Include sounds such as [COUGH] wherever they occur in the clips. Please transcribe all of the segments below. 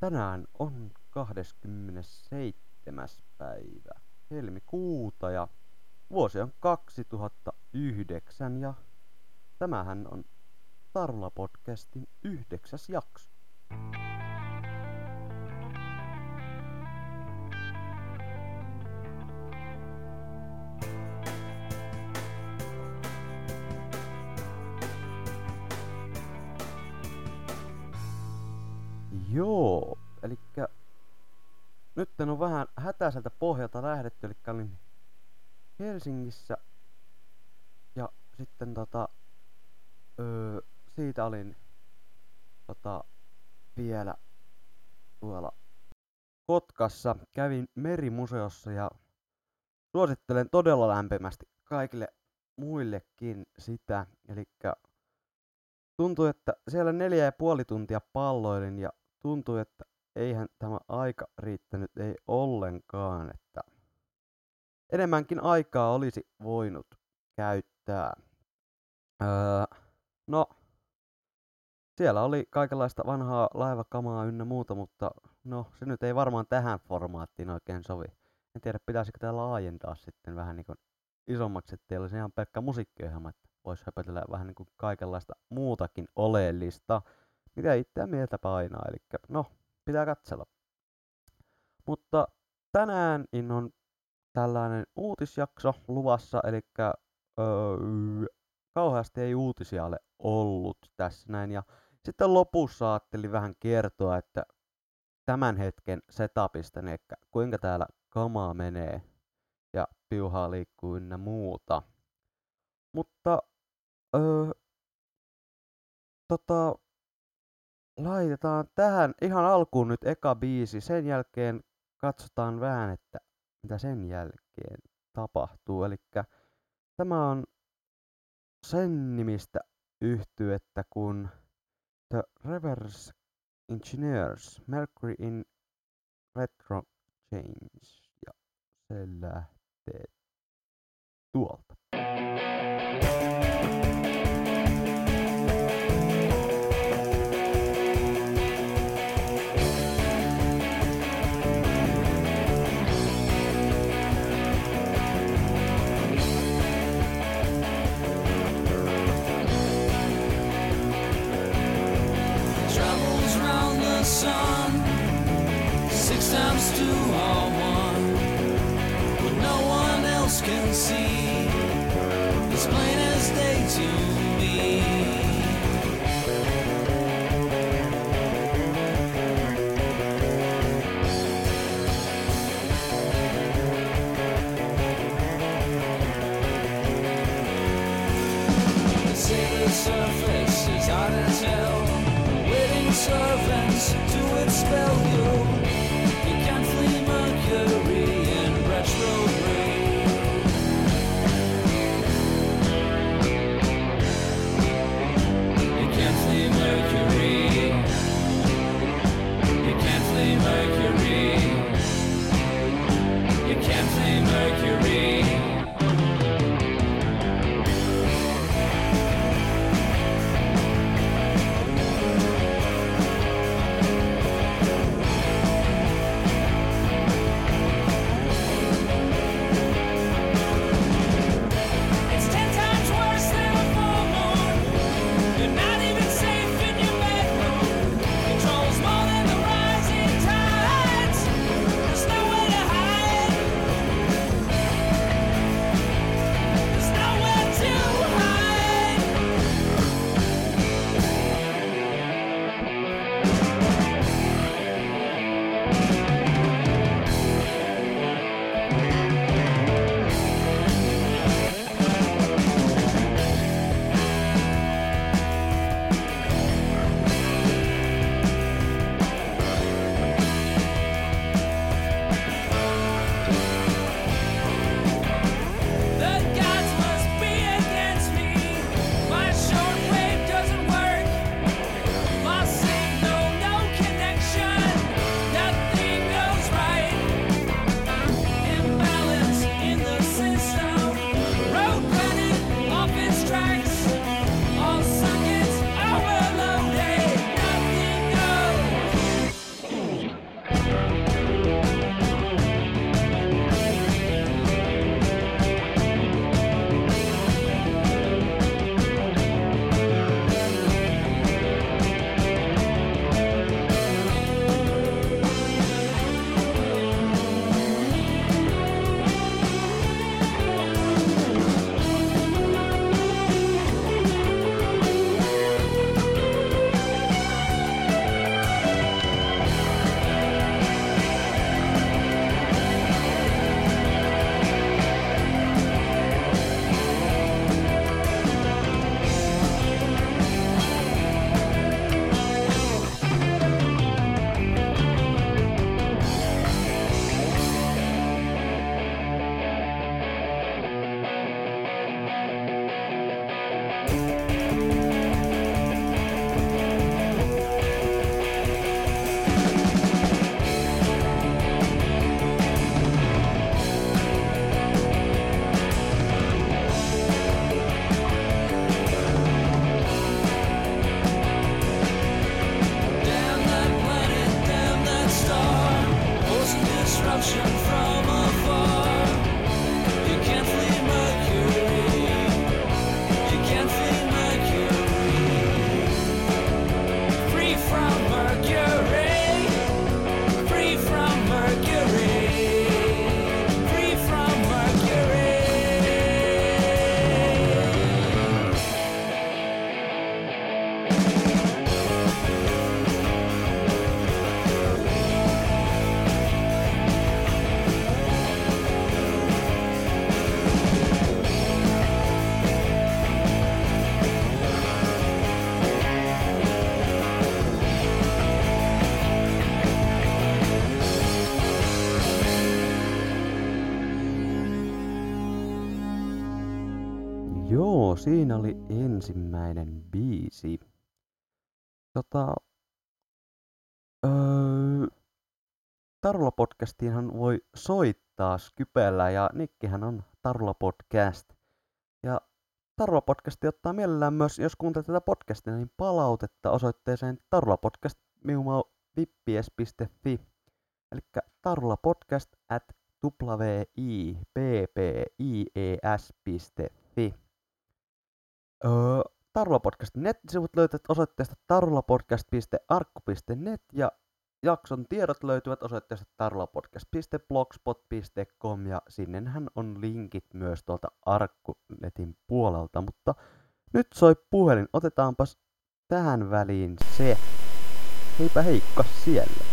Tänään on 27. päivä helmikuuta ja vuosi on 2009 ja tämähän on Tarula podcastin yhdeksäs jakso. Helsingissä. Ja sitten tota, öö, siitä olin tota, vielä tuolla Kotkassa, kävin merimuseossa ja suosittelen todella lämpimästi kaikille muillekin sitä, eli tuntui, että siellä neljä ja puoli tuntia palloilin ja tuntui, että eihän tämä aika riittänyt ei ollenkaan, että enemmänkin aikaa olisi voinut käyttää. Öö, no, siellä oli kaikenlaista vanhaa laivakamaa ynnä muuta, mutta no, se nyt ei varmaan tähän formaattiin oikein sovi. En tiedä, pitäisikö täällä laajentaa sitten vähän niin kuin isommaksi, ettei olisi ihan pelkkä musiikkiohjelma, että voisi höpötellä vähän niin kuin kaikenlaista muutakin oleellista, mitä itseä mieltä painaa. Eli no, pitää katsella. Mutta tänään on tällainen uutisjakso luvassa, eli öö, kauheasti ei uutisia ole ollut tässä näin. Ja sitten lopussa ajattelin vähän kertoa, että tämän hetken setupista, eli kuinka täällä kamaa menee ja piuhaa liikkuu ynnä muuta. Mutta öö, tota, laitetaan tähän ihan alkuun nyt eka biisi. Sen jälkeen katsotaan vähän, että mitä sen jälkeen tapahtuu. Eli tämä on sen nimistä yhtyettä kuin The Reverse Engineers, Mercury in Retro Change. Ja se lähtee tuolta. see is plain as day to me. surface is as hell. Waiting servants to expel you. You can't flee Mercury. Siinä oli ensimmäinen biisi. Tota, öö, Tarula podcastiinhan voi soittaa Skypellä ja Nikkihän on Tarula podcast. Ja Tarula podcasti ottaa mielellään myös, jos kuuntelet tätä podcastia, niin palautetta osoitteeseen tarulapodcast.vippies.fi Eli tarulapodcast at wippies.fi. Öö, Tarula Podcastin nettisivut löytät osoitteesta tarulapodcast.arkku.net ja jakson tiedot löytyvät osoitteesta tarulapodcast.blogspot.com ja sinnenhän on linkit myös tuolta Arkkunetin puolelta, mutta nyt soi puhelin, otetaanpas tähän väliin se. Heipä heikka siellä.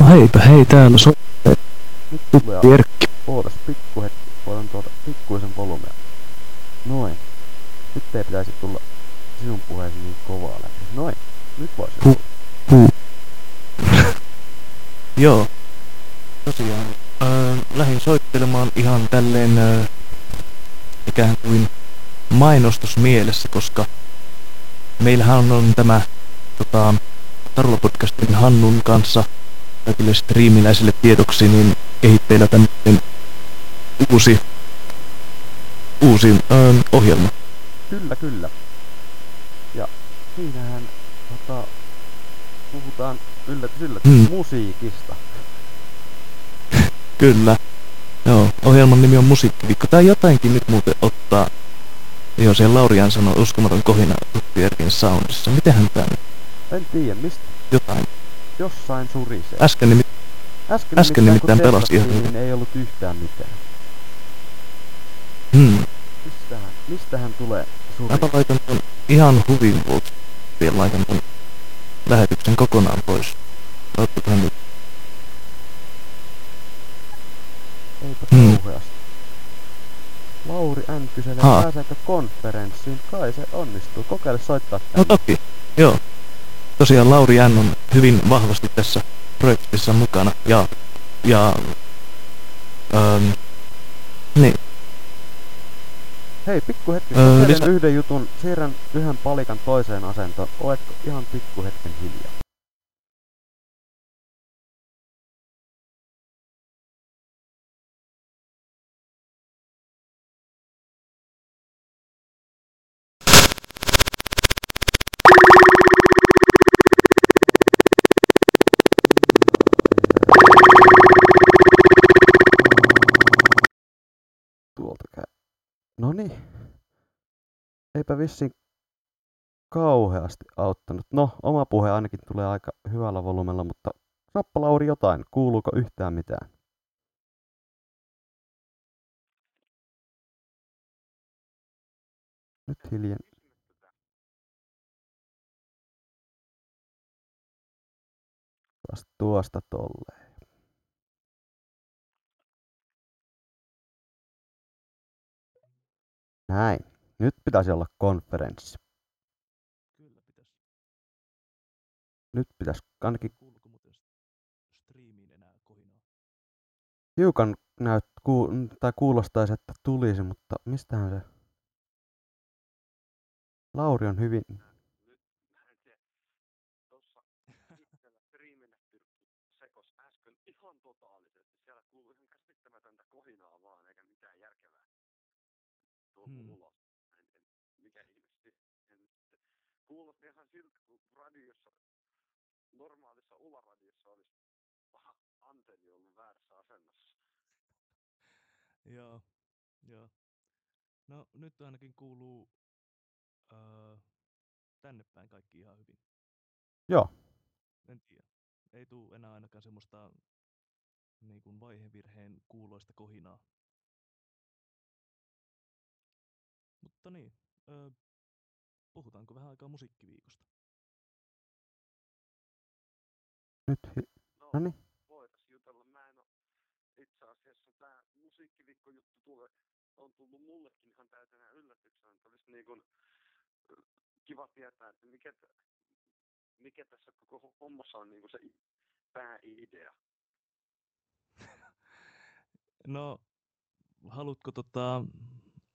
No heipä hei, täällä so... Nyt tulee Jerkki. Ootas pikku hetki, voidaan tuota pikkuisen volumea. Noin. Nyt ei pitäisi tulla sinun puheesi niin kovaa läpi. Noin. Nyt voisi tulla. Huu. Joo. Tosiaan. Öö, lähdin soittelemaan ihan tälleen öö, ikään kuin mainostusmielessä, koska meillähän on tämä tota, Tarula Podcastin Hannun kanssa kaikille striimiläisille tiedoksi, niin kehitteillä tämmöinen uusi, uusi öö, ohjelma. Kyllä, kyllä. Ja siinähän tota, puhutaan yllätys yllätys Mm. musiikista. Kyllä. Joo, ohjelman nimi on Musiikkiviikko. Tai jotainkin nyt muuten ottaa. Joo, siellä Laurian sanoi uskomaton kohina Tuttijärkin soundissa. Mitähän tää nyt? En tiedä, mistä Jotain. jossain surisee. Äsken nimi... Äsken, äsken nimittäin pelasi ihan niin ei ollut yhtään mitään. Hmm. Mistähän, mistähän tulee surisee? Mäpä laitan ton ihan huvin vuoksi. Laitan ton lähetyksen kokonaan pois. Ottakohan nyt. Eipä Hmm. kauheasti. Lauri N. kyselee, Haa. pääseekö konferenssiin? Kai se onnistuu. Kokeile soittaa tänne. No toki. Joo. Tosiaan Lauri N on hyvin vahvasti tässä projektissa mukana. Ja... Ja... Ähm, niin. Hei, pikku hetki. Öö, lisä- yhden jutun. Siirrän yhden palikan toiseen asentoon. Oletko ihan pikku hetken hiljaa? Eipä vissiin kauheasti auttanut. No, oma puhe ainakin tulee aika hyvällä volumella, mutta sanoppa Lauri jotain. Kuuluuko yhtään mitään? Nyt hiljen. Taas tuosta tolleen. Näin. Nyt pitäisi olla konferenssi. Kyllä pitäisi. Nyt pitäisi ainakin Kuuluuko muuten striimiin enää kohinaa? hiukan näyt, ku, tai kuulostaisi, että tulisi, mutta mistähän se... Lauri on hyvin... tuossa itsellä striiminä tyrkky sekos äsken ihan totaalisesti. Siellä kuului ihan käsittämätöntä kohinaa vaan, eikä mitään järkevää. Tuolta Hmm. hmm. ulos. En, en, mikä ihmesti. En, kuulosti ihan siltä, kun radiossa, normaalissa ularadiossa olisi paha antenni ollut väärässä asennossa. Joo, joo. No nyt ainakin kuuluu öö, tänne päin kaikki ihan hyvin. Joo, En tiedä. Ei tuu enää ainakaan semmoista niin kuin vaihevirheen kuuloista kohinaa. Mutta niin, öö, puhutaanko vähän aikaa musiikkiviikosta? nyt... Hi- No, Noniin. voitais jutella. Mä en oo itse asiassa tää tulee, on tullut mullekin ihan täytenä yllätyksenä, että olisi niin kuin, kiva tietää, että mikä, t- mikä tässä koko hommassa on niin kuin se pääidea. [LAUGHS] No, haluatko tota,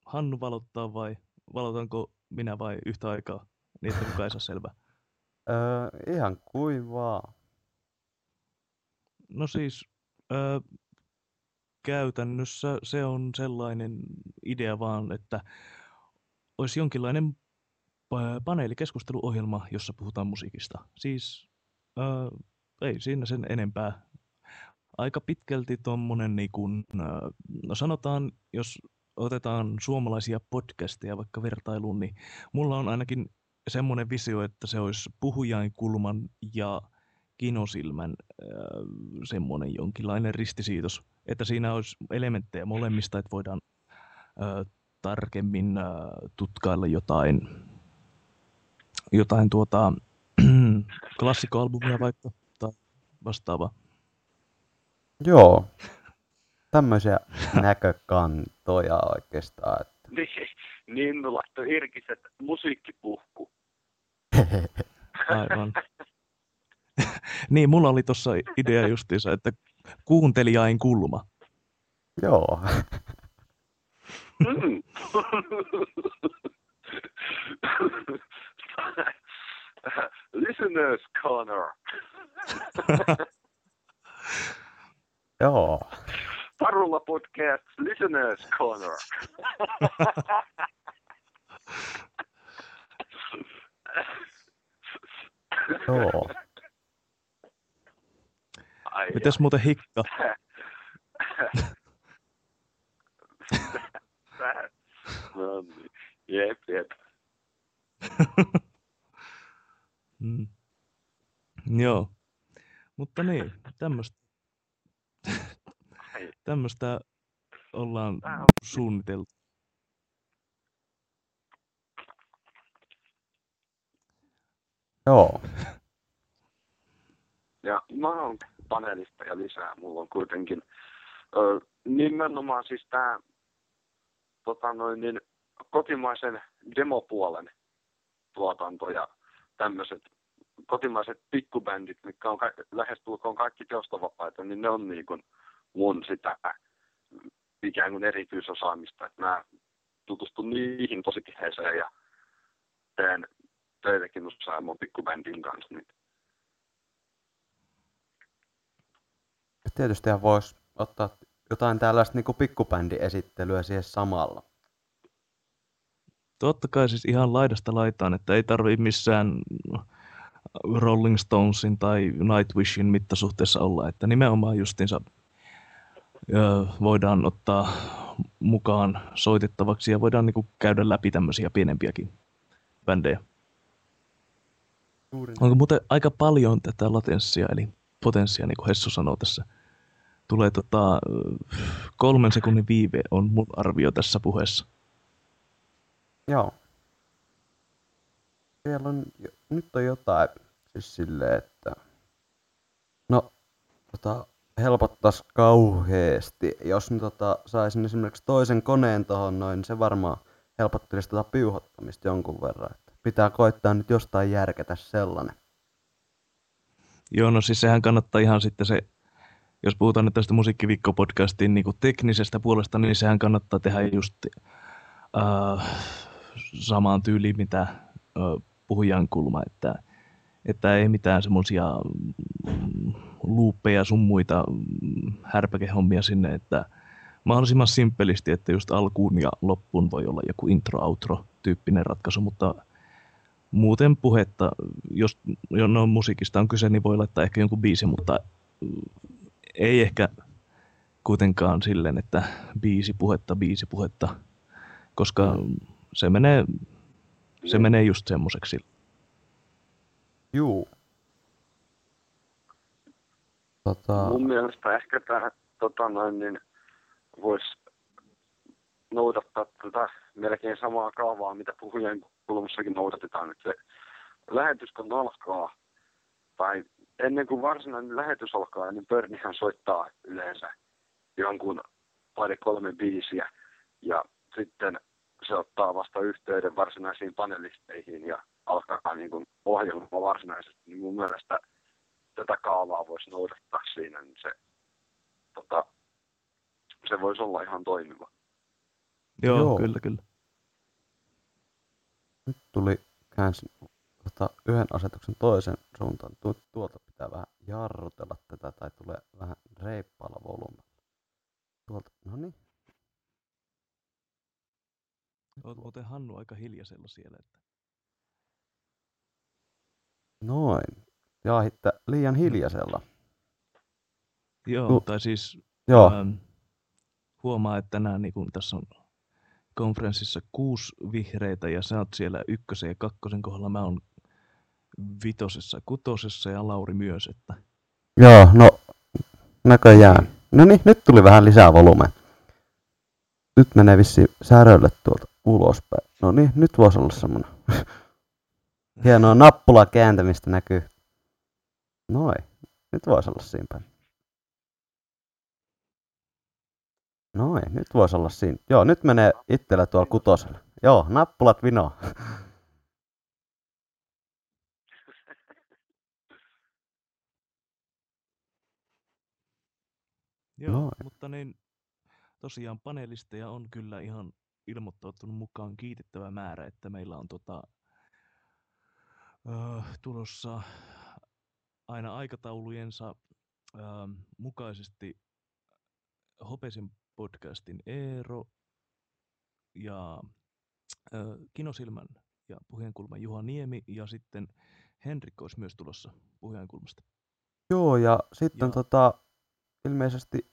Hannu valottaa vai valotanko minä vai yhtä aikaa? Niin, että kukaan ei saa selvää. Öö, ihan kuin vaan. No siis, öö, käytännössä se on sellainen idea vaan, että olisi jonkinlainen pa- paneelikeskusteluohjelma, jossa puhutaan musiikista. Siis öö, ei siinä sen enempää. Aika pitkälti tuommoinen, niin kun, öö, no sanotaan, jos otetaan suomalaisia podcasteja vaikka vertailuun, niin mulla on ainakin semmoinen visio, että se olisi puhujainkulman ja kinosilmän äh, semmoinen jonkinlainen ristisiitos, että siinä olisi elementtejä molemmista, että voidaan äh, tarkemmin äh, tutkailla jotain, jotain tuota, [CLEARS THROAT] klassikkoalbumia vaikka tai vastaavaa. Joo. Tämmöisiä näkökantoja oikeastaan. Että... [LAUGHS] Niin, niin no laittoi Irkiset musiikkipuhku. Aivan. [LAUGHS] niin, mulla oli tuossa idea justiinsa, että kuuntelijain kulma. Joo. Mm. Listeners corner. Joo. Parulla podcast listeners corner. Joo. Ai Mites muuten hikka? No niin. Jep, jep. Mm. Joo. Mutta niin, tämmöistä ollaan on- suunniteltu. Joo. Ja mä oon panelista ja lisää. Mulla on kuitenkin ö, nimenomaan siis tää tota noin, niin, kotimaisen demopuolen tuotanto ja tämmöiset kotimaiset pikkubändit, mitkä on ka- lähestulkoon kaikki teostovapaita, niin ne on niin kuin mun sitä ikään kuin erityisosaamista, että mä tutustun niihin tosi tiheeseen ja teen töitäkin useamman pikkubändin kanssa. Niin Tietysti voisi ottaa jotain tällaista niin pikkubändiesittelyä siihen samalla. Totta kai siis ihan laidasta laitaan, että ei tarvii missään Rolling Stonesin tai Nightwishin mittasuhteessa olla, että nimenomaan justiinsa ö, voidaan ottaa mukaan soitettavaksi ja voidaan niinku käydä läpi tämmöisiä pienempiäkin bändejä. Juuri Onko muuten aika paljon tätä latenssia, eli potenssia, niin kuin Hessu sanoo tässä. Tulee tota, kolmen sekunnin viive on mun arvio tässä puheessa. Joo. Siellä on, nyt on jotain siis silleen, että no, tota, helpottaisi kauheasti, jos nyt tota, saisin esimerkiksi toisen koneen tuohon noin, niin se varmaan helpottelisi tota piuhottamista jonkun verran. Että pitää koittaa nyt jostain järkätä sellainen. Joo, no siis sehän kannattaa ihan sitten se, jos puhutaan nyt tästä musiikkiviikko-podcastin niin teknisestä puolesta, niin sehän kannattaa tehdä just äh, samaan tyyliin, mitä äh, puhujan kulma, että, että ei mitään semmoisia mm, luuppeja sun muita mm, härpäkehommia sinne, että mahdollisimman simppelisti, että just alkuun ja loppuun voi olla joku intro-outro tyyppinen ratkaisu, mutta muuten puhetta, jos jo no, musiikista on kyse, niin voi laittaa ehkä jonkun biisin, mutta mm, ei ehkä kuitenkaan silleen, että biisi puhetta, biisi puhetta, koska se menee, se Niin. menee just semmoiseksi. Juu. Tota, Mun mielestä ehkä tämä tota noin, niin voisi noudattaa tätä melkein samaa kaavaa, mitä puhujen kulmassakin noudatetaan. Että se lähetys kun alkaa, tai ennen kuin varsinainen lähetys alkaa, niin Pörnihän soittaa yleensä jonkun pari kolme biisiä, ja sitten se ottaa vasta yhteyden varsinaisiin panelisteihin ja alkaa niin kuin ohjelma varsinaisesti. Niin mun mielestä tätä kaavaa voisi noudattaa siinä, niin se, tota, se voisi olla ihan toimiva. Joo, Joo. Kyllä, kyllä. Nyt tuli käänsin tota, yhden asetuksen toisen suuntaan. Tu- tuolta pitää vähän jarrutella tätä tai tulee vähän reippaalla volumella. Tuolta, no niin. Oot muuten Hannu aika hiljaisella siellä. Että... Noin. Jaahitte liian hiljaisella. Joo, Tu- tai siis Joo, ähm, huomaa, että tänään niin kun tässä on konferenssissa kuusi vihreitä ja sä oot siellä ykkösen ja kakkosen kohdalla. Mä oon vitosessa, kutosessa ja Lauri myös. Että... joo, no näköjään. No niin, nyt tuli vähän lisää volumea. Nyt menee vissi särölle tuolta ulospäin. No niin, nyt voisi olla semmonen. [LAUGHS] Hienoa nappula kääntämistä näkyy. Noin, nyt voisi olla siinä päin. Noin, nyt voisi olla siinä. Joo, nyt menee itsellä tuolla kutosella. Joo, nappulat vino. [LAUGHS] Joo, Noin. mutta niin tosiaan panelisteja on kyllä ihan ilmoittautunut mukaan kiitettävä määrä, että meillä on tota, ö, tulossa aina aikataulujensa ö, mukaisesti Hopesin podcastin Eero ja ö, Kinosilmän ja Puheenkulman Juha Niemi ja sitten Henrik olisi myös tulossa Puheenkulmasta. Joo, ja sitten Ja- tota, ilmeisesti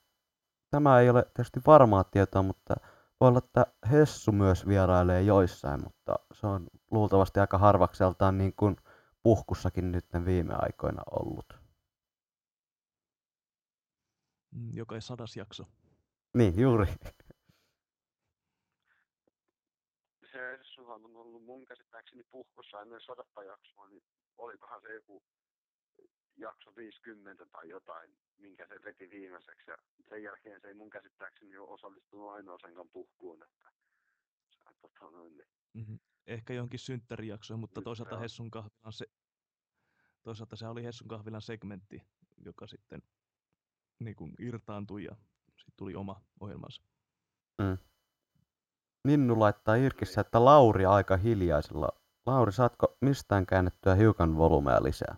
tämä ei ole tietysti varmaa tietoa, mutta voi olla, että Hessu myös vierailee joissain, mutta se on luultavasti aika harvakseltaan niin kuin puhkussakin nyt viime aikoina ollut. Mm, Joka ei sadas jakso. Niin, juuri. Se Essuhan on ollut mun käsittääkseni puhkossa ennen sadatta jaksoa, niin olikohan se joku jakso 50 tai jotain, minkä se veti viimeiseksi. Ja sen jälkeen se ei mun käsittääkseni ole osallistunut ainoasenkaan puhkuun, että tota noin, niin Mm-hmm. Ehkä johonkin synttärijaksoon, mutta Nyt toisaalta joo. Hessun kahvilan se, toisaalta se oli Hessun kahvilan segmentti, joka sitten niin kuin irtaantui ja sitten tuli oma ohjelmansa. Ninnu laittaa Irkissä, että Lauri aika hiljaisella. Lauri, saatko mistään käännettyä hiukan volumea lisää?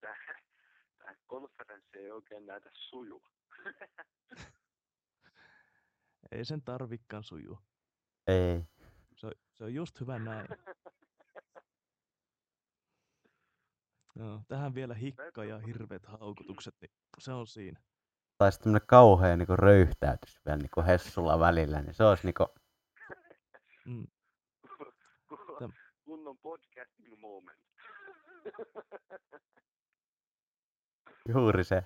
tää, tää konferenssi ei oikein näytä sujuva. [LAUGHS] Ei sen tarvikkaan sujua. Ei. Se, on- se on just hyvä näin. Joo, tähän vielä hikka ja hirveät haukutukset, niin se on siinä. Tai sitten tämmönen kauhea niin röyhtäytys vielä niin Hessulla välillä, niin se olisi niin Mm. Täm- Kunnon podcasting moment. juuri se.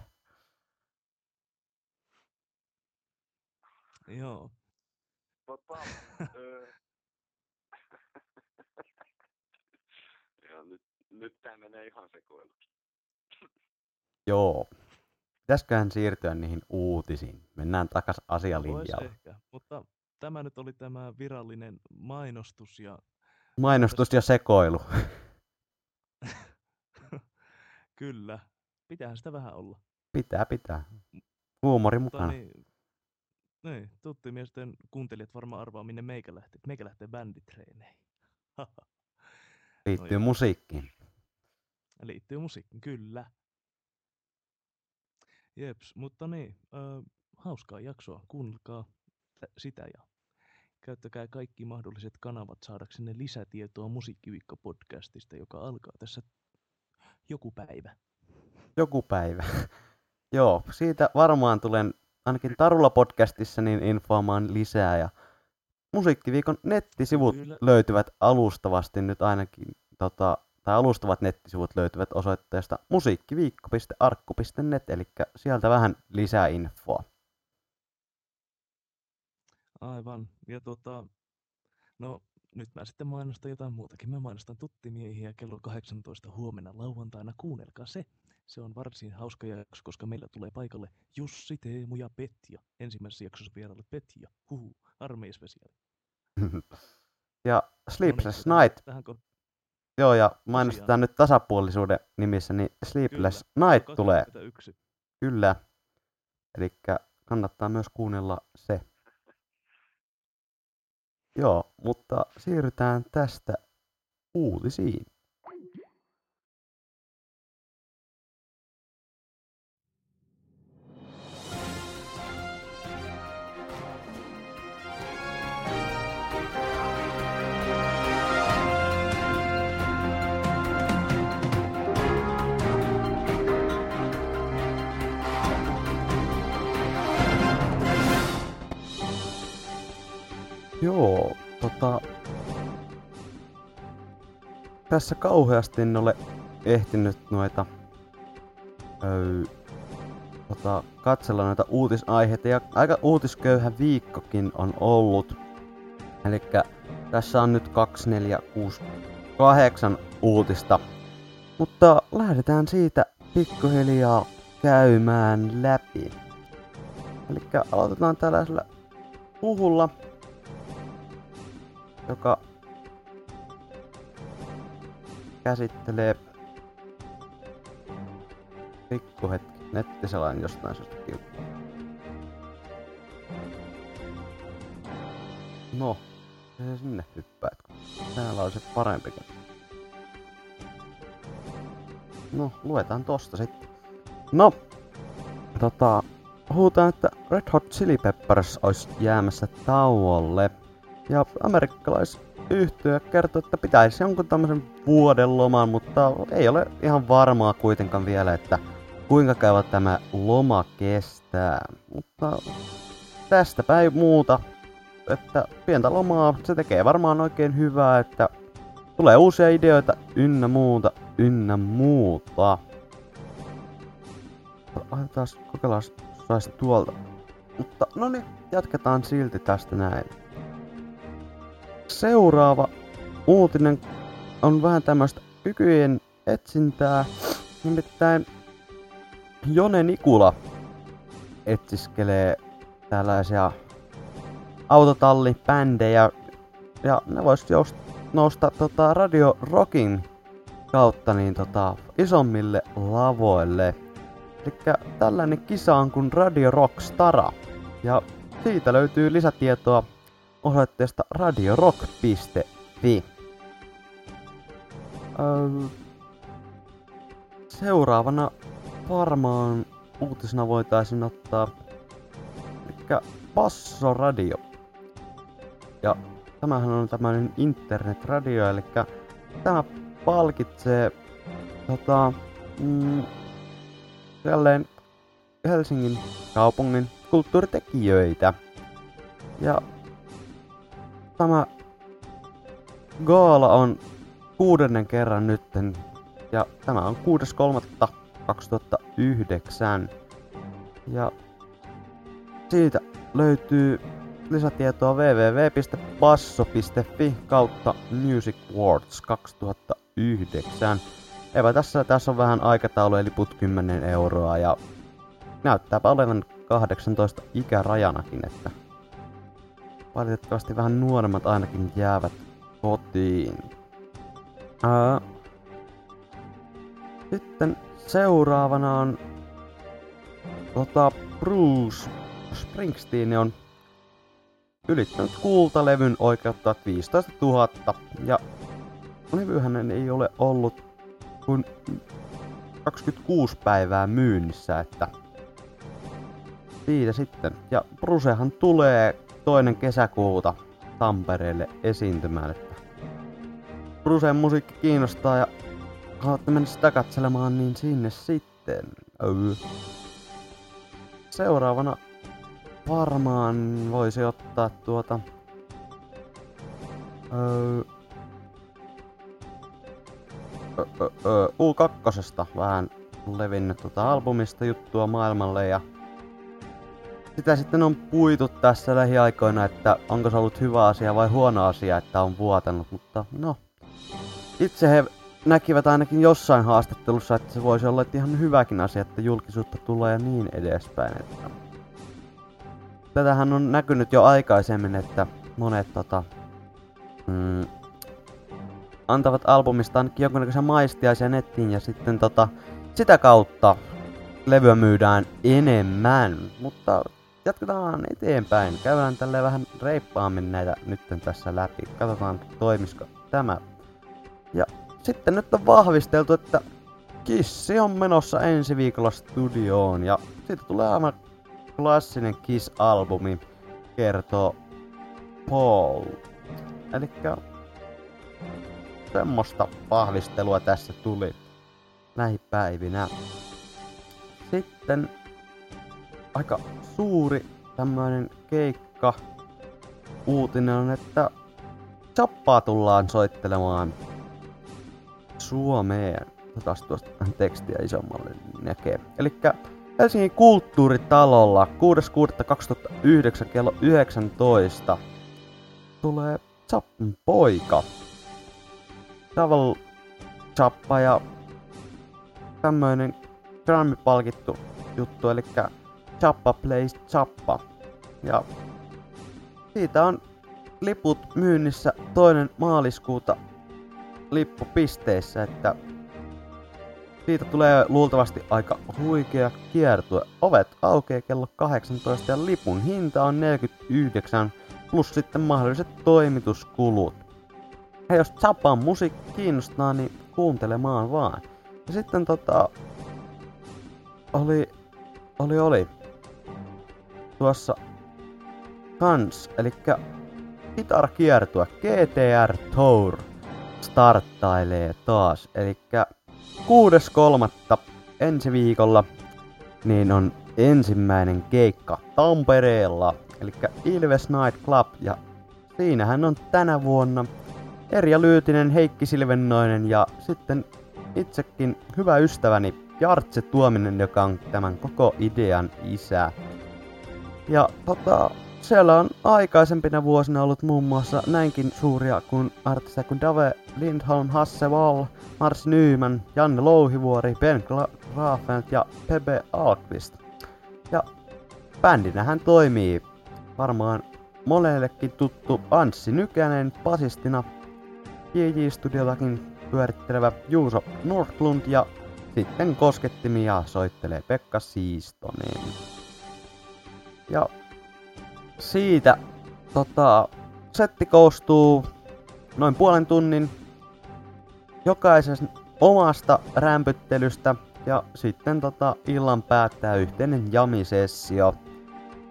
Joo, Tota, öö, ja nyt, nyt tää menee ihan sekoiluksi. Joo. Pitäisiköhän siirtyä niihin uutisiin? Mennään takas asialinjalle. ehkä. Mutta tämä nyt oli tämä virallinen mainostus ja Mainostus ja sekoilu. [LAUGHS] kyllä, pitäähän sitä vähän olla. Pitää, pitää. Huumori Mutta mukana. Niin, niin tuttimiesten kuuntelijat varmaan arvaa, minne meikä lähtee. Meikä lähtee bänditreeneihin. [LAUGHS] Liittyy joo. musiikkiin. Liittyy musiikkiin, kyllä. Jeps, mutta niin, ö, hauskaa jaksoa, kuunnelkaa tä- sitä ja käyttäkää kaikki mahdolliset kanavat saadaksenne lisätietoa Musiikkiviikko-podcastista, joka alkaa tässä joku päivä. Joku päivä. [LAUGHS] Joo, siitä varmaan tulen ainakin Tarulla podcastissa niin infoamaan lisää ja Musiikkiviikon nettisivut Kyllä. löytyvät alustavasti nyt ainakin, tota, tai alustavat nettisivut löytyvät osoitteesta musiikkiviikko.arkku.net, eli sieltä vähän lisää infoa. Aivan. Ja tota, no nyt mä sitten mainostan jotain muutakin. Mä mainostan tuttimiehiä kello 18 huomenna lauantaina. Kuunnelkaa se. Se on varsin hauska jakso, koska meillä tulee paikalle Jussi, Teemu ja Petja. Ensimmäisessä jaksossa vieraille Petja. Huhu, armeispesiaali. [LAUGHS] ja No Sleepless tähän- Night Tähän ko- Joo, ja mainostetaan nyt tasapuolisuuden nimissä, niin Sleepless Night tulee. 81. Kyllä. Eli kannattaa myös kuunnella se. [LAUGHS] Joo, mutta siirrytään tästä uutisiin. Joo, tota... Tässä kauheasti en ole ehtinyt noita... Öö, tota, katsella noita uutisaiheita ja aika uutisköyhä viikkokin on ollut. Eli tässä on nyt 2, 4, 6, 8 uutista. Mutta lähdetään siitä pikkuhiljaa käymään läpi. Eli aloitetaan tällaisella puhulla, joka käsittelee pikkuhetki nettiselain jostain syystä kiukku. No, se sinne hyppäät, kun täällä on se parempikin. No, luetaan tosta sitten. No, tota, puhutaan, että Red Hot Chili Peppers olisi jäämässä tauolle – ja amerikkalaisyhtiö kertoo, että pitäisi jonkun tämmöisen vuoden loman, mutta ei ole ihan varmaa kuitenkaan vielä, että kuinka käyvä tämä loma kestää. Mutta tästäpä ei muuta, että pientä lomaa, se tekee varmaan oikein hyvää, että tulee uusia ideoita ynnä muuta, ynnä muuta. Otetaan kokeillaan saisi tuolta. Mutta no niin, jatketaan silti tästä näin seuraava uutinen on vähän tämmöistä kykyjen etsintää. Nimittäin Jone Nikula etsiskelee tällaisia autotallibändejä ja ne vois just nousta tota Radio Rockin kautta niin tota isommille lavoille. Eli tällainen kisa on kuin Radio Rock Stara. Ja siitä löytyy lisätietoa osoitteesta radiorock.fi. Öö, seuraavana varmaan uutisena voitaisiin ottaa eli Basso Radio. Ja tämähän on tämmöinen internetradio, eli tämä palkitsee tota, mm, jälleen Helsingin kaupungin kulttuuritekijöitä. Ja tämä gaala on kuudennen kerran nytten ja tämä on 6.3.2009 ja siitä löytyy lisätietoa www.basso.fi kautta Music Awards 2009. Eipä tässä, tässä on vähän aikataulu, eli put 10 euroa ja näyttääpä olevan 18 ikärajanakin, että valitettavasti vähän nuoremmat ainakin jäävät kotiin. Ää, sitten seuraavana on tota, Bruce Springsteen on ylittänyt kultalevyn oikeuttaa 15 000 ja levyhän ei ole ollut kuin 26 päivää myynnissä, että siitä sitten. Ja Brucehan tulee toinen kesäkuuta Tampereelle esiintymään, että Bruceen musiikki kiinnostaa ja haluatte mennä sitä katselemaan, niin sinne sitten. Seuraavana varmaan voisi ottaa tuota... Öö, U2 vähän levinnyt tuota albumista juttua maailmalle ja sitä sitten on puitu tässä lähiaikoina, että onko se ollut hyvä asia vai huono asia, että on vuotanut, mutta no. Itse he näkivät ainakin jossain haastattelussa, että se voisi olla ihan hyväkin asia, että julkisuutta tulee ja niin edespäin. Että... Tätähän on näkynyt jo aikaisemmin, että monet tota, mm, antavat albumista ainakin jonkunnäköisiä maistiaisia nettiin ja sitten tota, sitä kautta levyä myydään enemmän. Mutta jatketaan eteenpäin. Käydään tälle vähän reippaammin näitä nytten tässä läpi. Katsotaan toimisiko tämä. Ja sitten nyt on vahvisteltu, että Kissi on menossa ensi viikolla studioon ja siitä tulee aivan klassinen Kiss-albumi, kertoo Paul. Elikkä semmoista vahvistelua tässä tuli lähipäivinä. Sitten aika suuri tämmöinen keikka uutinen on, että Chappaa tullaan soittelemaan Suomeen. Otas tuosta tekstiä isommalle näkee. Elikkä Helsingin kulttuuritalolla 6.6.2009 kello 19 tulee Chappin poika. Travel Chappa ja tämmöinen Grammy-palkittu juttu, eli Chappa Plays Chappa. Ja siitä on liput myynnissä toinen maaliskuuta lippupisteissä, että siitä tulee luultavasti aika huikea kiertue. Ovet aukeaa kello 18 ja lipun hinta on 49 plus sitten mahdolliset toimituskulut. Ja jos Chapan musiikki kiinnostaa, niin kuuntelemaan vaan. Ja sitten tota... Oli... Oli oli. Tuossa... Kans, eli kitarakiertue GTR Tour starttailee taas. Eli 6.3. ensi viikolla niin on ensimmäinen keikka Tampereella, eli Ilves Night Club, ja siinähän on tänä vuonna Erja Lyytinen, Heikki Silvennoinen ja sitten itsekin hyvä ystäväni Jartse Tuominen, joka on tämän koko idean isä. Ja tota, siellä on aikaisempina vuosina ollut muun muassa näinkin suuria kuin artisteja kuin Dave Lindholm, Hasse Wall, Mars Nyman, Janne Louhivuori, Ben Grafent ja Pebe Alkvist. Ja bändinä hän toimii varmaan monellekin tuttu Anssi Nykänen basistina, JJ-studiotakin pyörittelevä Juuso Nordlund ja sitten koskettimia soittelee Pekka Siistonen. Ja siitä tota, setti koostuu noin puolen tunnin jokaisen omasta rämpyttelystä ja sitten tota, illan päättää yhteinen jamisessio.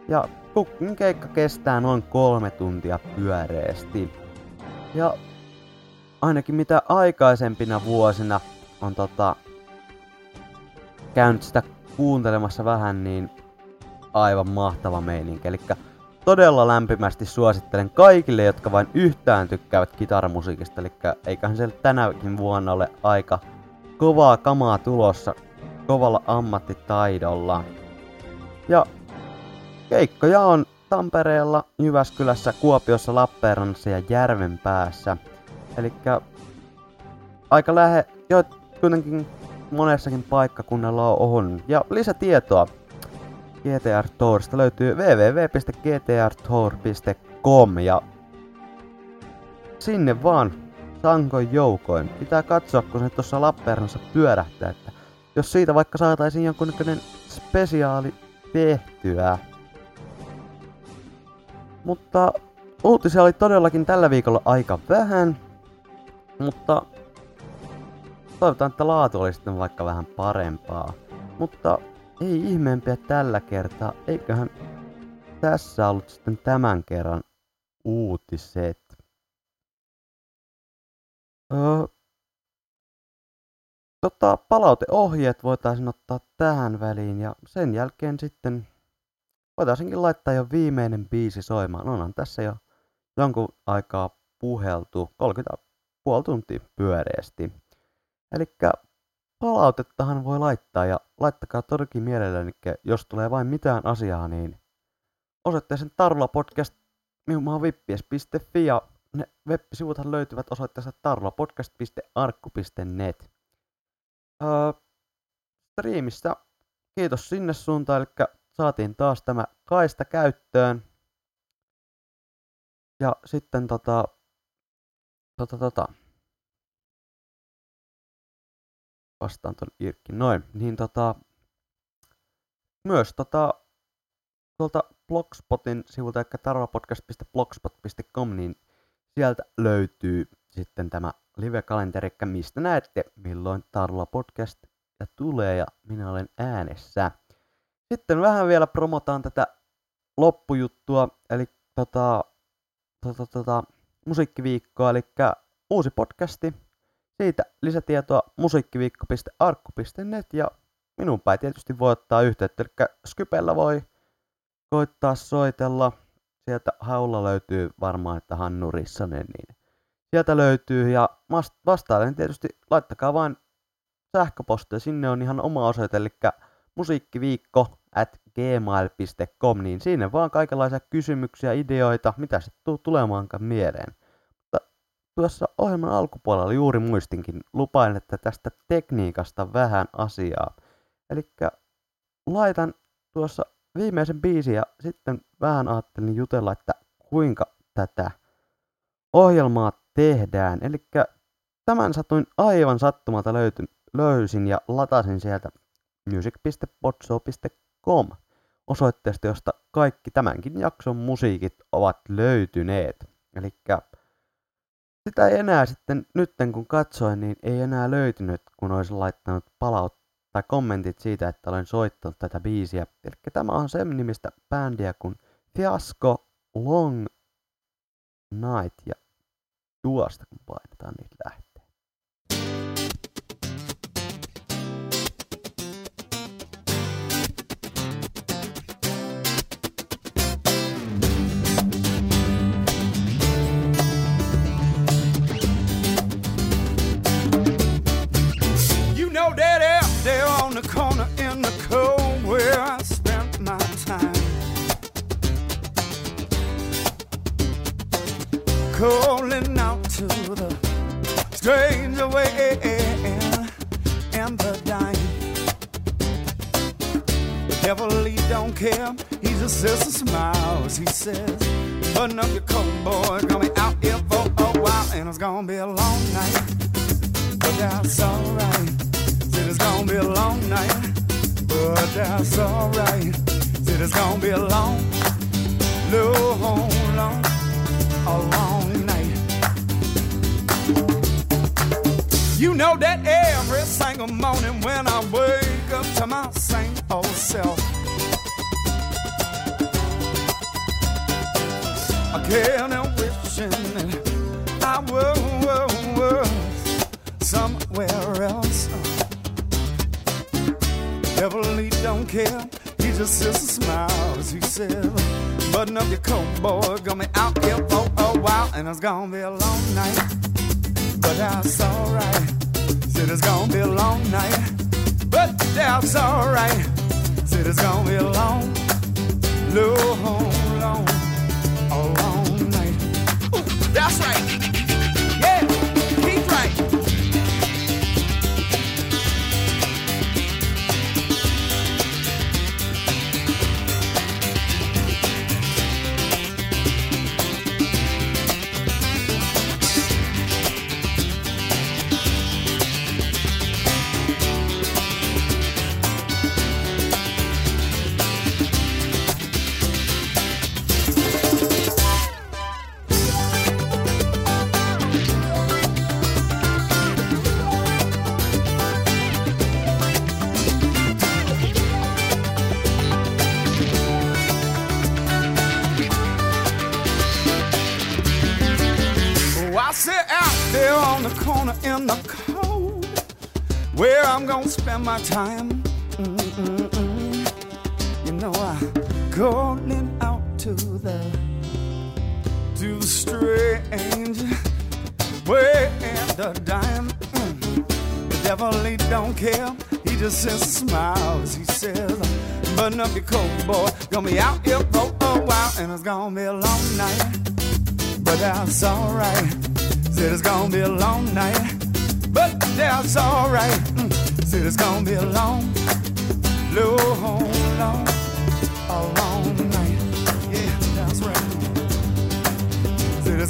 Ja kukin keikka kestää noin kolme tuntia pyöreästi. Ja ainakin mitä aikaisempina vuosina on tota, käynyt sitä kuuntelemassa vähän, niin aivan mahtava meininki. Eli todella lämpimästi suosittelen kaikille, jotka vain yhtään tykkäävät kitaramusiikista. Eli eiköhän se tänäkin vuonna ole aika kovaa kamaa tulossa kovalla ammattitaidolla. Ja keikkoja on Tampereella, Jyväskylässä, Kuopiossa, Lappeenrannassa ja Järvenpäässä. Eli aika lähe, jo kuitenkin monessakin paikkakunnalla on. Ja lisätietoa GTR Tourista löytyy www.gtrtour.com ja sinne vaan sankoin joukoin. Pitää katsoa, kun se tuossa Lappeenrannassa pyörähtää, että jos siitä vaikka saataisiin jonkunnäköinen spesiaali tehtyä. Mutta uutisia oli todellakin tällä viikolla aika vähän, mutta toivotaan, että laatu oli sitten vaikka vähän parempaa. Mutta ei ihmeempiä tällä kertaa, eiköhän tässä ollut sitten tämän kerran uutiset. Öö, tota, palauteohjeet voitaisiin ottaa tähän väliin ja sen jälkeen sitten voitaisinkin laittaa jo viimeinen biisi soimaan. Onhan tässä jo jonkun aikaa puheltu, 30 puoli tuntia pyöreästi. Eli palautettahan voi laittaa ja laittakaa todellakin mielelläni, jos tulee vain mitään asiaa, niin osoitteeseen tarulapodcast vippies.fi ja ne web-sivuthan löytyvät osoitteessa tarulapodcast.arkku.net. Öö, striimissä kiitos sinne suuntaan, eli saatiin taas tämä kaista käyttöön. Ja sitten tota, tota, tota, vastaan ton Irkki. Noin, niin tota, myös tota, tuolta Blogspotin sivulta, eli tarvapodcast.blogspot.com, niin sieltä löytyy sitten tämä live-kalenteri, mistä näette milloin Tarla Podcast ja tulee ja minä olen äänessä. Sitten vähän vielä promotaan tätä loppujuttua, eli tota, tota, tota, musiikkiviikkoa, eli uusi podcasti. Siitä lisätietoa musiikkiviikko.arkku.net ja minun päin tietysti voi ottaa yhteyttä, eli Skypellä voi koittaa soitella. Sieltä haulla löytyy varmaan, että Hannu Rissanen, niin sieltä löytyy ja vastailen tietysti, laittakaa vain sähköpostia, sinne on ihan oma osoite, eli musiikkiviikko at gmail.com, niin sinne vaan kaikenlaisia kysymyksiä, ideoita, mitä sitten tuu tulemaankaan mieleen. Tuossa ohjelman alkupuolella juuri muistinkin, lupain, että tästä tekniikasta vähän asiaa. Eli laitan tuossa viimeisen biisin ja sitten vähän ajattelin jutella, että kuinka tätä ohjelmaa tehdään. Eli tämän satuin aivan sattumalta löytyn, löysin ja latasin sieltä music.potso.com osoitteesta, josta kaikki tämänkin jakson musiikit ovat löytyneet. Eli sitä ei enää sitten, nytten kun katsoin, niin ei enää löytynyt, kun olisin laittanut palaut tai kommentit siitä, että olen soittanut tätä biisiä. Eli tämä on sen nimistä bändiä kuin Fiasco Long Night ja tuosta kun painetaan niitä lähtee. is going.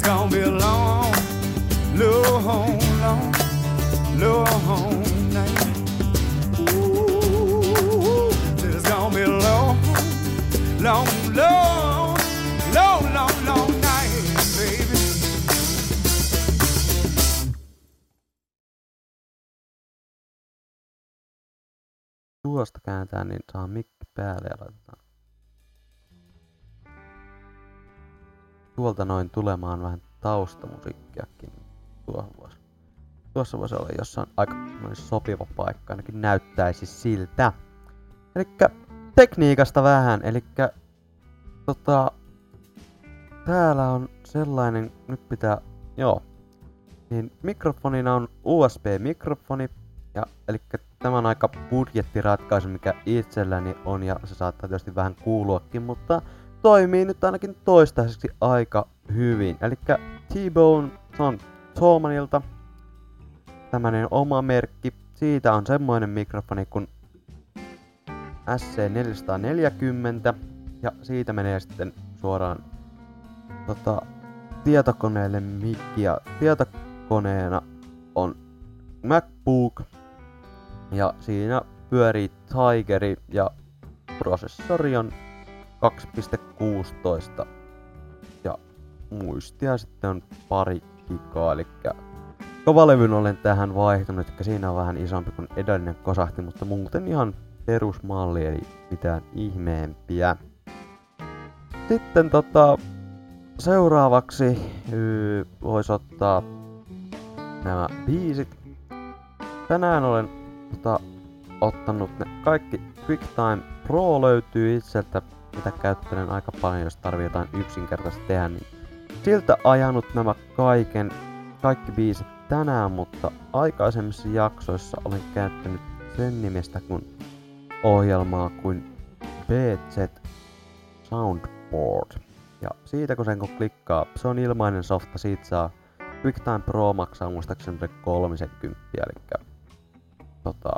gonna be a long, long, long, long night. Ooh, it's gonna be a long, long, long, long, long, long night, baby. Tuosta kääntää, niin saa mikki päälle ja laitetaan. Tuolta noin tulemaan vähän taustamusiikkiakin tuohon voisi. Tuossa voisi olla jossain aika sopiva paikka, ainakin näyttäisi siltä. Eli tekniikasta vähän, eli tota, täällä on sellainen, nyt pitää, joo, niin mikrofonina on USB-mikrofoni, ja eli tämä on aika budjettiratkaisu, mikä itselläni on, ja se saattaa tietysti vähän kuuluakin, mutta toimii nyt ainakin toistaiseksi aika hyvin. Eli T-Bone, on Thomanilta, tämmönen oma merkki. Siitä on semmoinen mikrofoni kuin SC440, ja siitä menee sitten suoraan tota, tietokoneelle mikki, ja tietokoneena on MacBook, ja siinä pyörii Tigeri, ja prosessori on 2.16 ja muistia sitten on pari gigaa, eli kovalevyn olen tähän vaihtanut, eli siinä on vähän isompi kuin edellinen kosahti, mutta muuten ihan perusmalli, eli mitään ihmeempiä. Sitten tota, seuraavaksi yy, voisi ottaa nämä biisit. Tänään olen tota, ottanut ne kaikki QuickTime Pro löytyy itseltä mitä käyttelen aika paljon, jos tarvii jotain yksinkertaisesti tehdä, niin siltä ajanut nämä kaiken, kaikki biisit tänään, mutta aikaisemmissa jaksoissa olen käyttänyt sen nimestä kuin ohjelmaa kuin BZ Soundboard. Ja siitä kun sen kun klikkaa, se on ilmainen softa, siitä saa QuickTime Pro maksaa muistaakseni 30, eli tota,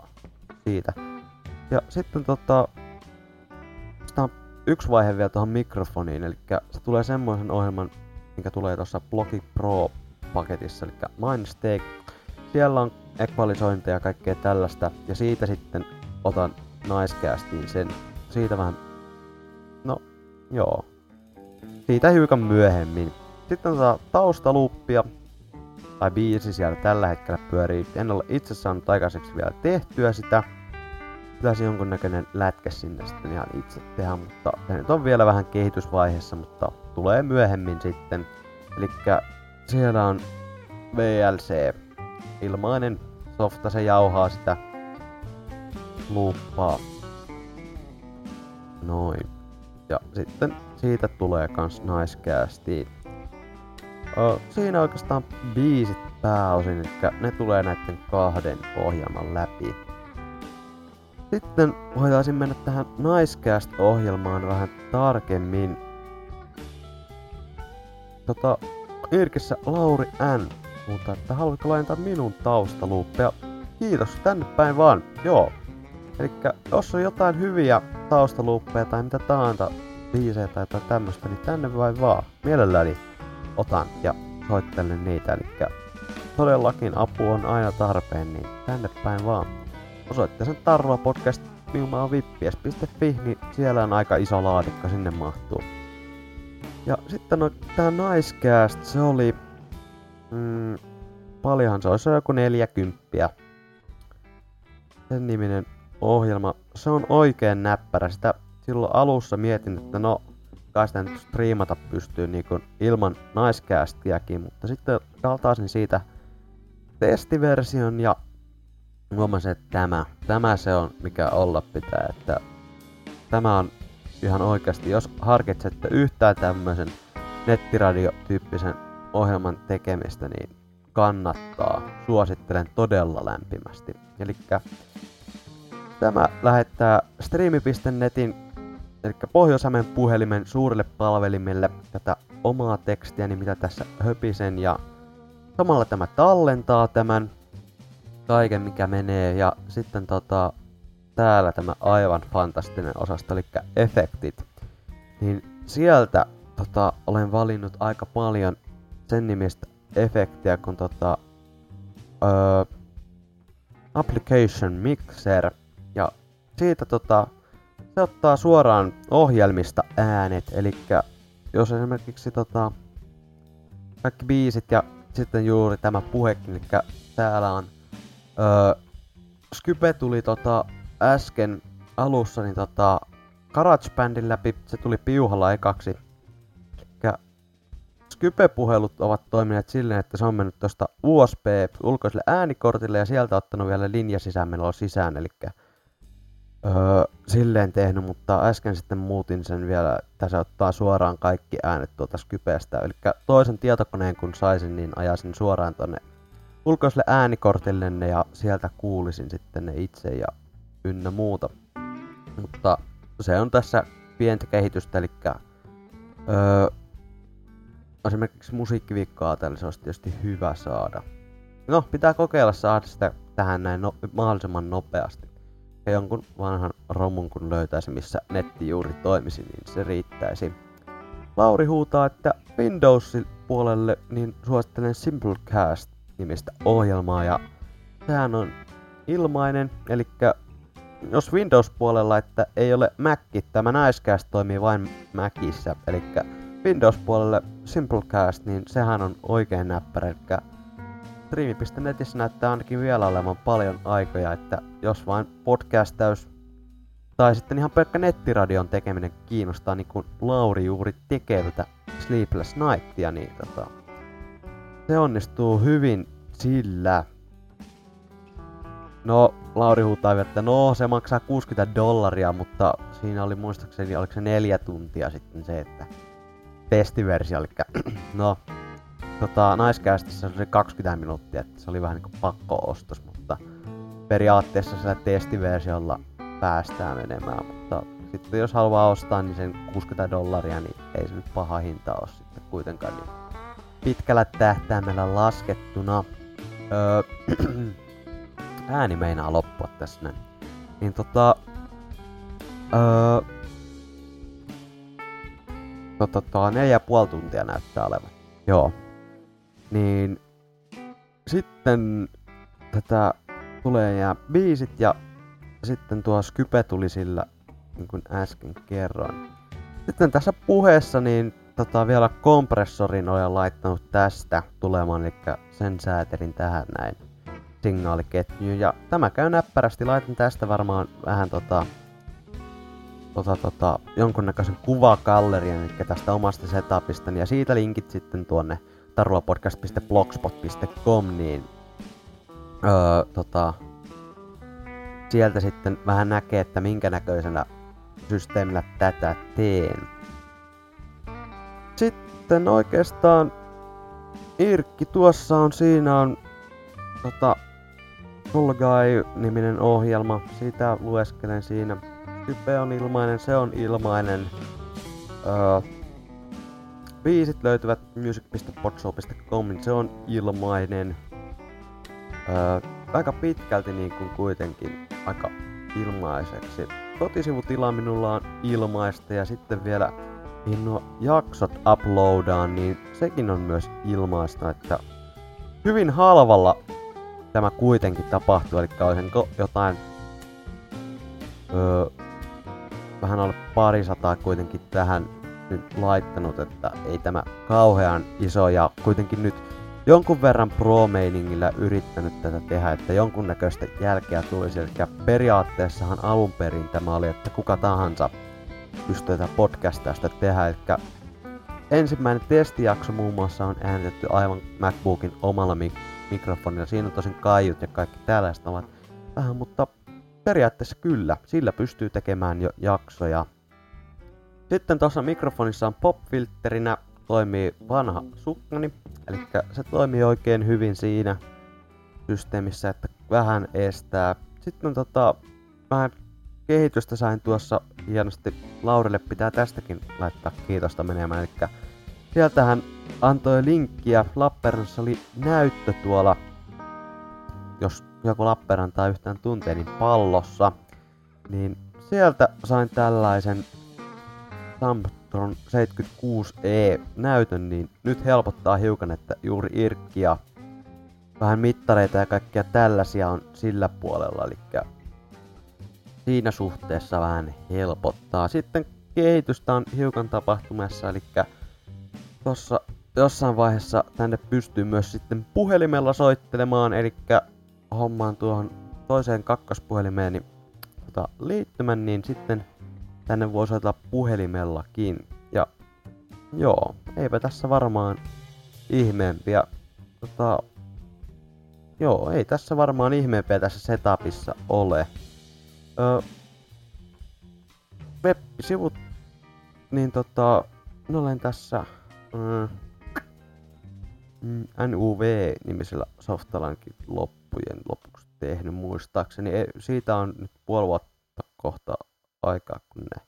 siitä. Ja sitten tota, sitä on yksi vaihe vielä tuohon mikrofoniin, eli se tulee semmoisen ohjelman, mikä tulee tuossa Blogi Pro-paketissa, eli Mindstake. Siellä on equalisointia ja kaikkea tällaista, ja siitä sitten otan Nicecastiin sen. Siitä vähän, no joo, siitä hiukan myöhemmin. Sitten tota taustaluppia, tai biisi siellä tällä hetkellä pyörii. En ole itse saanut aikaiseksi vielä tehtyä sitä, pitäisi jonkunnäköinen lätkä sinne sitten ihan itse tehdä, mutta se nyt on vielä vähän kehitysvaiheessa, mutta tulee myöhemmin sitten. Eli siellä on VLC, ilmainen softa, se jauhaa sitä luuppaa. Noin. Ja sitten siitä tulee kans Nicecasti. Nice siinä oikeastaan biisit pääosin, eli ne tulee näiden kahden ohjelman läpi. Sitten voitaisiin mennä tähän Nicecast-ohjelmaan vähän tarkemmin. Tota, Irkissä Lauri N. Mutta että haluatko laajentaa minun taustaluuppeja? Kiitos, tänne päin vaan. Joo. Eli jos on jotain hyviä taustaluuppeja tai mitä tahansa biisejä tai jotain tämmöstä, niin tänne vai vaan. Mielelläni otan ja soittelen niitä. Eli todellakin apu on aina tarpeen, niin tänne päin vaan osoitteeseen Tarva Podcast vippies.fi, niin siellä on aika iso laatikko, sinne mahtuu. Ja sitten no, tää Nicecast, se oli... Mm, paljonhan se olisi joku 40. Sen niminen ohjelma. Se on oikein näppärä. Sitä silloin alussa mietin, että no, kai sitä nyt striimata pystyy niin kuin ilman Nicecastiakin, mutta sitten kaltaisin siitä testiversion ja huomasin, että tämä, tämä se on mikä olla pitää, että tämä on ihan oikeasti, jos harkitsette yhtään tämmöisen nettiradiotyyppisen ohjelman tekemistä, niin kannattaa. Suosittelen todella lämpimästi. Eli tämä lähettää streami.netin, eli pohjois puhelimen suurille palvelimelle tätä omaa tekstiä, niin mitä tässä höpisen, ja samalla tämä tallentaa tämän kaiken mikä menee. Ja sitten tota, täällä tämä aivan fantastinen osasto, eli efektit. Niin sieltä tota, olen valinnut aika paljon sen nimistä efektiä kun tota, ö, Application Mixer. Ja siitä tota, se ottaa suoraan ohjelmista äänet, eli jos esimerkiksi tota, kaikki biisit ja sitten juuri tämä puhekin, eli täällä on öö, Skype tuli tota äsken alussa niin tota GarageBandin läpi, se tuli piuhalla ekaksi. Eli Skype-puhelut ovat toimineet silleen, että se on mennyt tuosta USB ulkoiselle äänikortille ja sieltä ottanut vielä linjasisäänmenoa sisään, eli öö, silleen tehnyt, mutta äsken sitten muutin sen vielä, että se ottaa suoraan kaikki äänet tuolta Skypestä. Eli toisen tietokoneen kun saisin, niin ajasin suoraan tonne ulkoiselle äänikortille ne ja sieltä kuulisin sitten ne itse ja ynnä muuta. Mutta se on tässä pientä kehitystä, eli öö, esimerkiksi musiikkiviikkoa tällä se olisi tietysti hyvä saada. No, pitää kokeilla saada sitä tähän näin no, mahdollisimman nopeasti. Ja jonkun vanhan romun kun löytäisi, missä netti juuri toimisi, niin se riittäisi. Lauri huutaa, että Windowsin puolelle niin suosittelen Simplecast nimistä ohjelmaa ja sehän on ilmainen, eli jos Windows-puolella, että ei ole Mac, tämä Nicecast toimii vain Macissa, eli Windows-puolelle Simplecast, niin sehän on oikein näppärä, eli Streami.netissä näyttää ainakin vielä olevan paljon aikoja, että jos vain podcastaus tai sitten ihan pelkkä nettiradion tekeminen kiinnostaa niin kuin Lauri juuri tekee tätä Sleepless Nightia, niin tota, se onnistuu hyvin sillä. No, Lauri huutaa, että no se maksaa 60 dollaria, mutta siinä oli muistaakseni, oliko se neljä tuntia sitten se, että testiversio, eli [CLEARS THROAT] no, tota, naiskästissä se 20 minuuttia, että se oli vähän niinku pakko-ostos, mutta periaatteessa sillä testiversiolla päästään menemään, mutta sitten jos haluaa ostaa, niin sen 60 dollaria, niin ei se nyt paha hinta ole sitten kuitenkaan niin pitkällä tähtäimellä laskettuna. Öö, [CLEARS THROAT] ääni meinaa loppua tässä näin. Niin tota... Öö, tota, tota, neljä ja puoli tuntia näyttää olevan. Joo. Niin... Sitten tätä tulee jää biisit ja sitten tuo Skype tuli sillä, niin kuin äsken kerroin. Sitten tässä puheessa niin tota, vielä kompressorin olen laittanut tästä tulemaan, eli sen säätelin tähän näin signaaliketjuun. Ja tämä käy näppärästi, laitan tästä varmaan vähän tota, tota, tota, jonkunnäköisen kuvakallerian, eli tästä omasta setupista, ja siitä linkit sitten tuonne tarulapodcast.blogspot.com, niin öö, tota, sieltä sitten vähän näkee, että minkä näköisenä systeemillä tätä teen. Sitten oikeastaan Irkki tuossa on, siinä on tota, Full Guy-niminen ohjelma, sitä lueskelen siinä. Type on ilmainen, se on ilmainen. Öö, biisit löytyvät music.podshow.com, se on ilmainen. Öö, aika pitkälti niin kuin kuitenkin aika ilmaiseksi. Kotisivutila minulla on ilmaista ja sitten vielä mihin nuo jaksot uploadaan, niin sekin on myös ilmaista, että hyvin halvalla tämä kuitenkin tapahtuu, eli olisinko jotain öö, vähän alle parisataa kuitenkin tähän nyt laittanut, että ei tämä kauhean iso ja kuitenkin nyt jonkun verran pro yrittänyt tätä tehdä, että jonkunnäköistä jälkeä tulisi. Eli periaatteessahan alun perin tämä oli, että kuka tahansa pystyy tätä podcastasta tehdä. Eli ensimmäinen testijakso muun muassa on äänitetty aivan MacBookin omalla mik- mikrofonilla. Siinä on tosin kaiut ja kaikki tällaista ovat vähän, mutta periaatteessa kyllä. Sillä pystyy tekemään jo jaksoja. Sitten tuossa mikrofonissa on popfilterinä toimii vanha sukkani, eli se toimii oikein hyvin siinä systeemissä, että vähän estää. Sitten tota, vähän kehitystä sain tuossa hienosti. Laurille pitää tästäkin laittaa kiitosta menemään. Eli sieltähän antoi linkkiä. Lappeenrannassa oli näyttö tuolla, jos joku Lappeenrantaa yhtään tuntee, niin pallossa. Niin sieltä sain tällaisen Thumbtron 76E näytön, niin nyt helpottaa hiukan, että juuri Irkki ja vähän mittareita ja kaikkia tällaisia on sillä puolella. Eli siinä suhteessa vähän helpottaa. Sitten kehitystä on hiukan tapahtumassa, eli tuossa jossain vaiheessa tänne pystyy myös sitten puhelimella soittelemaan, eli hommaan tuohon toiseen kakkospuhelimeen niin, tota, liittymän, niin sitten tänne voi soittaa puhelimellakin. Ja joo, eipä tässä varmaan ihmeempiä. Tota, joo, ei tässä varmaan ihmeempiä tässä setupissa ole. Öö, web-sivut, niin tota, no olen tässä mm, NUV-nimisellä softalankin loppujen lopuksi tehnyt muistaakseni. E, siitä on nyt puoli vuotta kohta aikaa, kun ne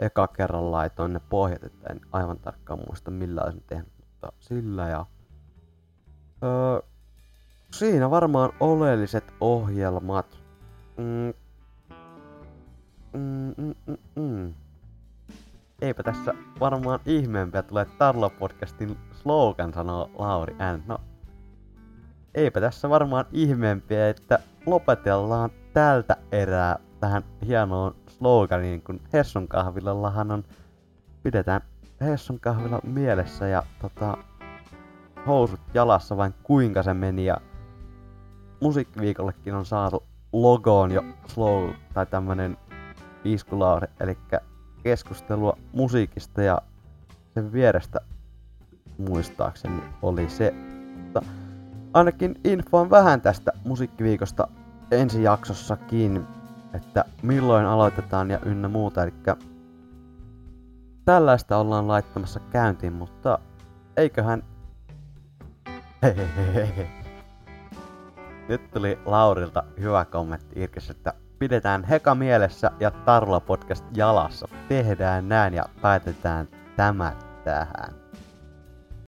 eka kerran laitoin ne pohjat, että en aivan tarkkaan muista millä olisin tehnyt, mutta sillä ja... Öö, siinä varmaan oleelliset ohjelmat. Mm. Mm, mm, mm, mm. Eipä tässä varmaan ihmeempiä tulee Tarlo-podcastin slogan, sanoo Lauri N. No, eipä tässä varmaan ihmeempiä, että lopetellaan tältä erää tähän hienoon sloganiin, kun Hessun kahvilallahan on, pidetään Hessun kahvila mielessä ja tota, housut jalassa vain kuinka se meni ja musiikkiviikollekin on saatu logoon jo slow tai tämmönen iskulauri, eli keskustelua musiikista ja sen vierestä muistaakseni oli se. Mutta ainakin infoan vähän tästä musiikkiviikosta ensi jaksossakin, että milloin aloitetaan ja ynnä muuta. Eli tällaista ollaan laittamassa käyntiin, mutta eiköhän... Hehehehe. Nyt tuli Laurilta hyvä kommentti Irkes, että pidetään Heka mielessä ja Tarla podcast jalassa. Tehdään näin ja päätetään tämä tähän.